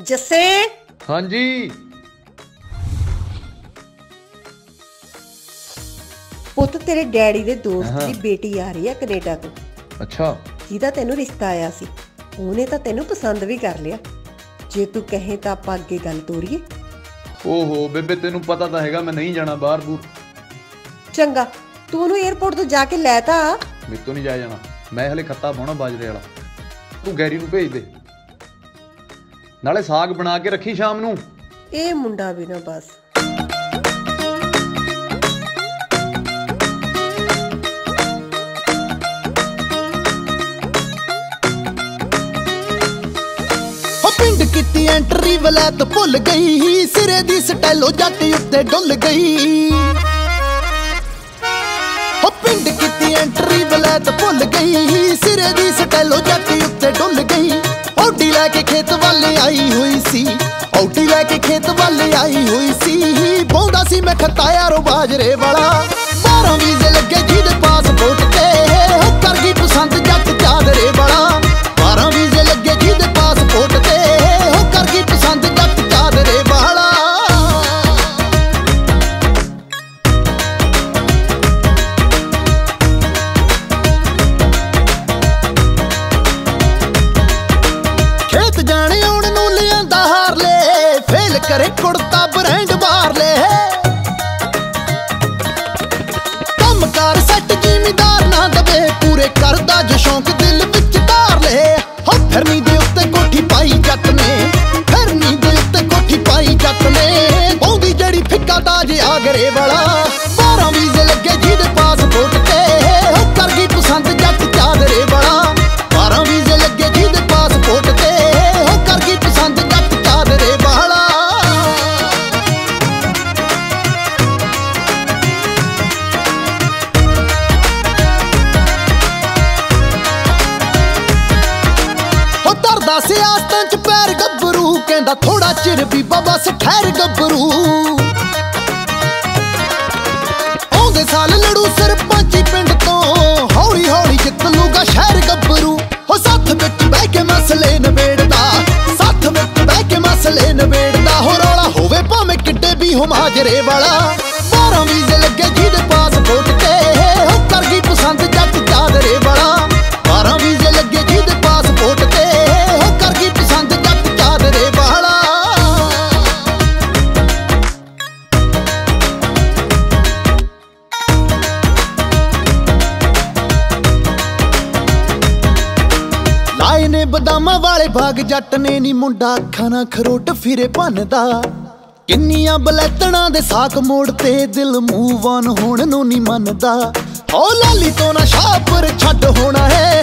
ਜੱਸੇ? ਹਾਂਜੀ। ਪੁੱਤ ਤੇਰੇ ਡੈਡੀ ਦੇ ਦੋਸਤ। ਦੀ ਬੇਟੀ ਆ ਰਹੀ ਆ ਕੈਨੇਡਾ ਤੋਂ। ਅੱਛਾ। ਜਿਹਦਾ ਤੈਨੂੰ ਰਿਸ਼ਤਾ ਆਇਆ ਸੀ। ਉਹਨੇ ਤਾਂ ਤੈਨੂੰ ਪਸੰਦ ਵੀ ਕਰ ਲਿਆ। ਜੇ ਤੂੰ ਕਹੇ ਤਾਂ ਆਪਾਂ ਅੱਗੇ ਗੱਲ ਤੋਰੀਏ। ਓਹੋ ਬੇਬੇ ਤੈਨੂੰ ਪਤਾ ਤਾਂ ਹੈਗਾ ਮੈਂ ਨਹੀਂ ਜਾਣਾ ਬਾਹਰ ਬੂਰ ਚੰਗਾ ਤੂੰ ਉਹਨੂੰ 에어ਪੋਰਟ ਤੋਂ ਜਾ ਕੇ ਲੈ ਤਾ। ਮੇਰੇ ਤੋਂ ਨਹੀਂ ਜਾਇਆ ਜਾਣਾ। ਮੈਂ ਹਲੇ ਖੱਤਾ ਪਾਉਣਾ ਬਾਜਰੇ ਵਾਲਾ। ਤੂੰ ਗੈਰੀ ਨੂੰ ਭੇਜ ਦੇ। ਨਾਲੇ ਸਾਗ ਬਣਾ ਕੇ ਰੱਖੀ ਸ਼ਾਮ ਨੂੰ। ਇਹ ਮੁੰਡਾ ਵੀ ਨਾ ਬਸ। ਪਿੰਡ ਕੀਤੀ ਐਂਟਰੀ ਵਲੈਤ ਭੁੱਲ ਗਈ ਸਿਰੇ ਦੀ ਸਟੈਲੋ ਜੱਟ ਉੱਤੇ ਡੁੱਲ ਗਈ। ਹੋ ਪਿੰਡ ਕੀਤੀ ਐਂਟਰੀ ਵਲੈਤ ਭੁੱਲ ਗਈ ਸਿਰੇ ਦੀ ਵੱਲ ਆਈ ਹੋਈ ਸੀ। ਔਡੀ ਲੈ ਕੇ ਖੇਤ ਵੱਲ ਆਈ ਹੋਈ ਸੀ। ਬੋਂਦਾ ਸੀ ਮੈਂ ਖੱਤਾ ਯਾਰੋ ਬਾਜਰੇ ਵਾਲਾ। 12 ਵੀਜ਼ੇ ਕਰੇ ਕੁੜਤਾ ਬ੍ਰਾਂਡ ਬਾਹਰ ਲੈ। ਕੰਮ ਕਾਰ ਸੱਟ ਜ਼ਿਮੀਦਾਰ ਨਾ ਦਵੇ, ਪੂਰੇ ਕਰਦਾ ਜੋ ਸ਼ੌਂਕ ਦਿਲ ਵਿੱਚ ਧਾਰ ਲੈ। ਹੋ ਫਿਰਨੀ ਦੇ ਉੱਤੇ ਕੋਠੀ ਪਾਈ ਜੱਟ ਨੇ। ਫਿਰਨੀ ਦੇ ਉੱਤੇ ਕੋਠੀ ਪਾਈ ਜੱਟ ਨੇ। ਬੌਂਦੀ ਜਿਹੜੀ ਫਿੱਕਾ ਤਾਜ ਆਗਰੇ ਵਾਲਾ ਹੋ ਸਿਆਸਤਾਂ ਚ ਪੈਰ ਗੱਭਰੂ, ਕਹਿੰਦਾ ਥੋੜਾ ਚਿਰ ਵੀ ਬਸ ਠਹਿਰ ਗੱਭਰੂ। ਆਉਂਦੇ ਸਾਲ ਲੜੂ ਸਰਪੰਚੀ ਪਿੰਡ ਤੋਂ, ਹੌਲੀ ਹੌਲੀ ਜਿੱਤ ਲੂਗਾ ਸ਼ਹਿਰ ਗੱਭਰੂ। ਹੋ ਸੱਥ ਵਿੱਚ ਬਹਿ ਕੇ ਮਸਲੇ ਨਵੇੜਦਾ ਸੱਥ ਵਿੱਚ ਬਹਿ ਕੇ ਮਸਲੇ ਨਵੇੜਦਾ ਹੋ ਰੌਲਾ ਹੋਵੇ ਭਾਵੇਂ ਕਿੱਡੇ ਵੀ ਹੋ ਮਾਜਰੇ ਵਾਲਾ। ਬਦਾਮਾਂ ਵਾਲੇ ਬਾਗ ਜੱਟ ਨੇ ਨੀ ਮੁੰਡਾ ਅੱਖਾਂ ਨਾਲ ਖਰੋਟ ਫਿਰੇ ਭੰਨਦਾ। ਕਿੰਨੀਆਂ ਬਲੈਤਣਾ ਦੇ ਸਾਕ ਮੋੜ ਤੇ ਦਿਲ ਮੂਵ ਔਨ ਹੋਣ ਨੂੰ ਨੀ ਮੰਨਦਾ। ਓ ਲਾਲੀ ਤੋਂ ਨਾ ਸ਼ਾਹਪੁਰ ਛੱਡ ਹੋਣਾ ਹੈ,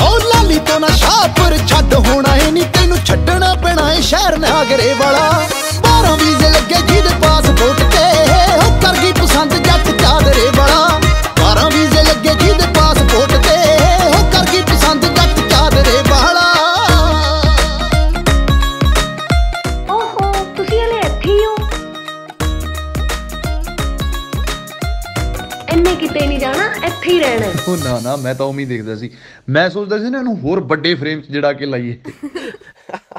ਹੋ। ਲਾਲੀ ਤੋਂ ਨਾ ਸ਼ਾਹਪੁਰ ਛੱਡ ਹੋਣਾ ਏ ਨੀ ਤੈਨੂੰ ਛੱਡਣਾ ਪੈਣਾ ਏ ਸ਼ਹਿਰ ਨਾਗਰੇ ਵਾਲਾ। ਇੰਨੇ ਕਿਤੇ ਨਹੀਂ ਜਾਣਾ ਇੱਥੇ ਹੀ ਰਹਿਣਾ ਹੈ। ਉਹ ਨਾ ਨਾ ਮੈਂ ਤਾਂ ਉਵੇਂ ਹੀ ਦੇਖਦਾ ਸੀ ਮੈਂ ਸੋਚਦਾ ਸੀ ਨਾ ਇਹਨੂੰ ਹੋਰ ਵੱਡੇ ਫਰੇਮ 'ਚ ਜੜਾ ਕੇ ਲਾਈਏ